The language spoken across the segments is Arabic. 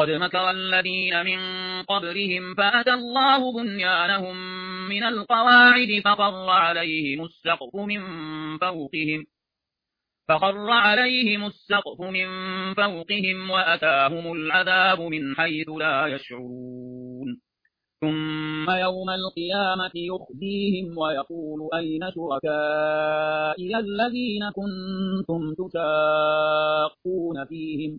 قد مكر الذين من قبلهم فأتى الله بنيانهم من القواعد فقر عليهم السقف من فوقهم فخر عليهم السقف من فوقهم وأتاهم العذاب من حيث لا يشعرون ثم يوم القيامة يخزيهم ويقول أين شركائي الذين كنتم تشاقون فيهم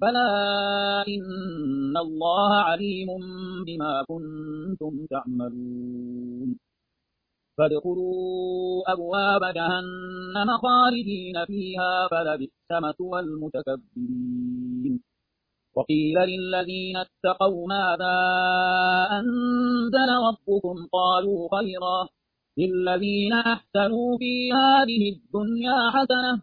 بلى إن الله عليم بما كنتم تعملون فادخلوا أبواب جهنم خالدين فيها فلبئس مثوى المتكبرين وقيل للذين اتقوا ماذا أنزل ربكم قالوا خيرا للذين أحسنوا في هذه الدنيا حسنة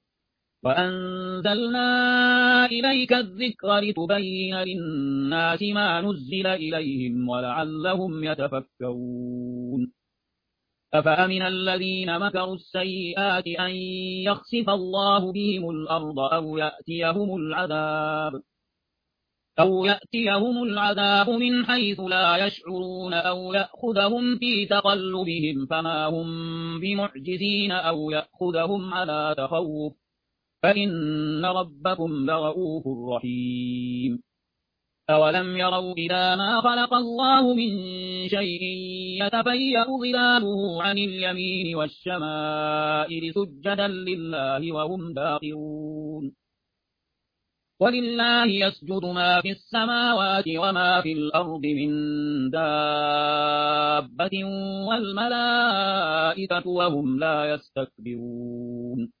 وأنزلنا إليك الذكر لتبين للناس ما نزل إليهم ولعلهم يتفكرون أفأمن الذين مكروا السيئات أن يخسف الله بهم الأرض أو يأتيهم العذاب أو يأتيهم العذاب من حيث لا يشعرون أو يأخذهم في تقلبهم فما هم بمعجزين أو يأخذهم على تخوف فإن ربكم لرؤوف رحيم أولم يروا إلى ما خلق الله من شيء يتفيأ ظلاله عن اليمين والشمائل سجدا لله وهم داخرون ولله يسجد ما في السماوات وما في الأرض من دابة والملائكة وهم لا يستكبرون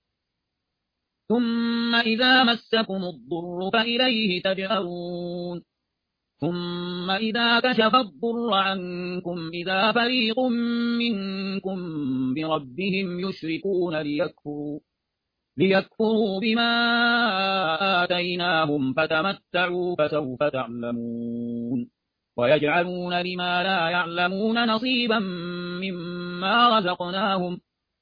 ثم إذا مسكم الضر فإليه تجأرون ثم إذا كشف الضر عنكم إذا فريق منكم بربهم يشركون ليكفروا, ليكفروا بما آتيناهم فتمتعوا فسوف تعلمون. ويجعلون لما لا يعلمون نصيبا مما رزقناهم.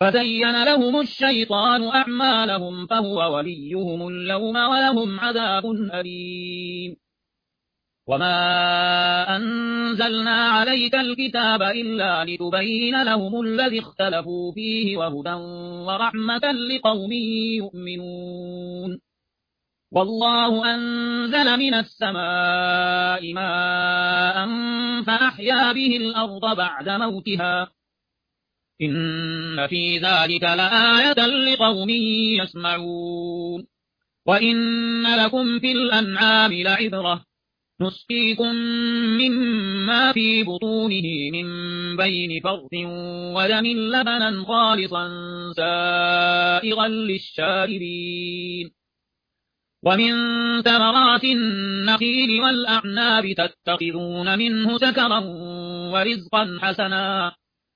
فزين لهم الشيطان أعمالهم فهو وليهم اليوم ولهم عذاب أليم. وما أنزلنا عليك الكتاب إلا لتبين لهم الذي اختلفوا فيه وهدى ورحمة لقوم يؤمنون. والله أنزل من السماء ماء فأحيا به الأرض بعد موتها إن في ذلك لآية لقوم يسمعون وإن لكم في الأنعام لعبرة نسقيكم مما في بطونه من بين فرث ودم لبنا خالصا سائغا للشاربين ومن ثمرات النخيل والأعناب تتخذون منه سكرا ورزقا حسنا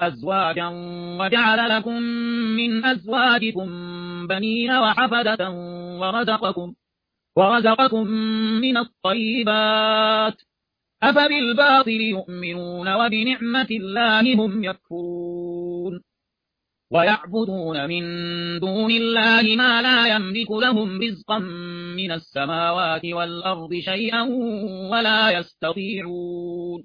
أزواجا وجعل لكم من أزواجكم بنين وحفدة ورزقكم, ورزقكم من الطيبات. أفبالباطل يؤمنون وبنعمة الله هم يكفرون. ويعبدون من دون الله ما لا يملك لهم رزقا من السماوات والأرض شيئا ولا يستطيعون.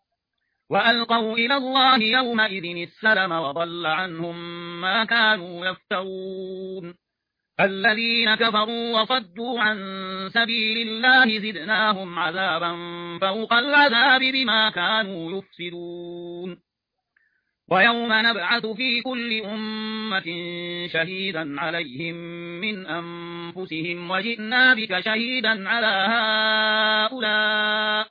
وألقوا إلى الله يومئذ السلم وضل عنهم ما كانوا يفترون. الذين كفروا وصدوا عن سبيل الله زدناهم عذابا فوق العذاب بما كانوا يفسدون. ويوم نبعث في كل أمة شهيدا عليهم من أنفسهم وجئنا بك شهيدا على هؤلاء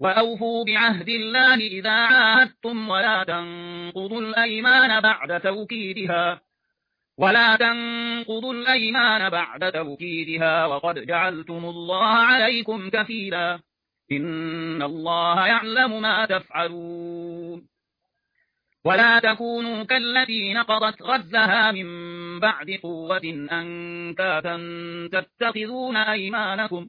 وأوفوا بعهد الله إذا عاهدتم ولا تنقضوا الأيمان بعد توكيدها. ولا تنقضوا الأيمان بعد توكيدها وقد جعلتم الله عليكم كفيلا. إن الله يعلم ما تفعلون. ولا تكونوا كالتي نقضت غزها من بعد قوة أنكاتا تتخذون أيمانكم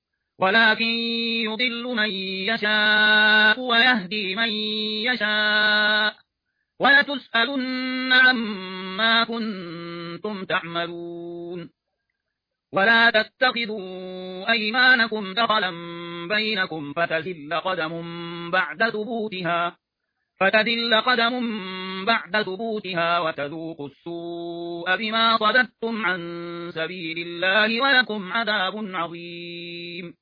ولكن يضل من يشاء ويهدي من يشاء ولتسألن عما كنتم تعملون ولا تتخذوا أيمانكم دخلا بينكم فتزل قدم بعد ثبوتها فتذل قدم بعد ثبوتها وتذوقوا السوء بما صددتم عن سبيل الله ولكم عذاب عظيم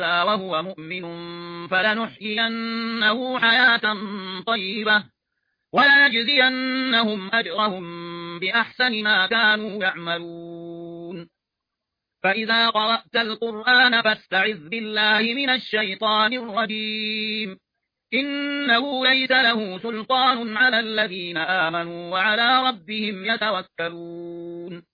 وهو مؤمن فلنحيينه حياة طيبة ولنجزينهم أجرهم بأحسن ما كانوا يعملون فإذا قرأت القرآن فاستعذ بالله من الشيطان الرجيم إنه ليس له سلطان على الذين آمنوا وعلى ربهم يتوكلون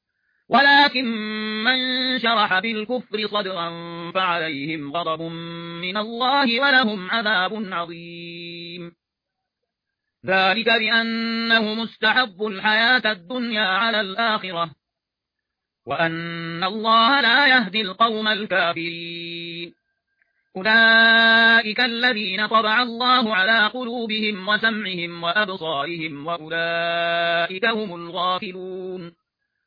ولكن من شرح بالكفر صدرا فعليهم غضب من الله ولهم عذاب عظيم. ذلك بأنه مستحب الحياة الدنيا على الآخرة وأن الله لا يهدي القوم الكافرين. أولئك الذين طبع الله على قلوبهم وسمعهم وأبصارهم وأولئك هم الغافلون.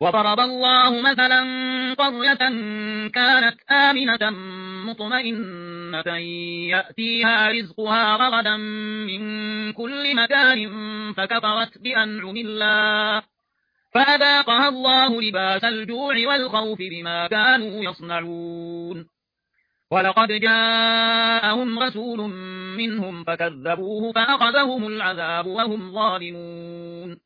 وضرب الله مثلا قرية كانت آمنة مطمئنة يأتيها رزقها رغدا من كل مكان فكفرت بأنعم الله. فأذاقها الله لباس الجوع والخوف بما كانوا يصنعون. ولقد جاءهم رسول منهم فكذبوه فأخذهم العذاب وهم ظالمون.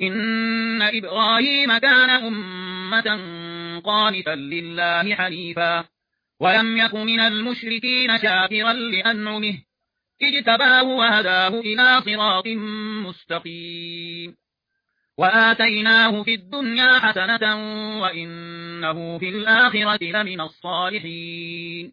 إن إبراهيم كان أمة قانتا لله حنيفا ولم يك من المشركين شاكرا لأنعمه اجتباه وهداه إلى صراط مستقيم وآتيناه في الدنيا حسنة وإنه في الآخرة لمن الصالحين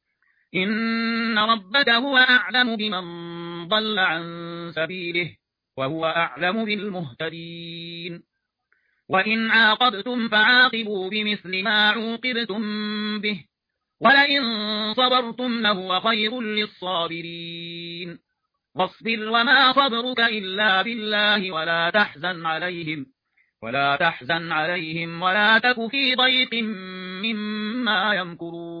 إن ربك هو أعلم بمن ضل عن سبيله وهو أعلم بالمهتدين وإن عاقبتم فعاقبوا بمثل ما عوقبتم به ولئن صبرتم لهو خير للصابرين واصبر وما صبرك إلا بالله ولا تحزن عليهم ولا تحزن عليهم ولا تك في ضيق مما يمكرون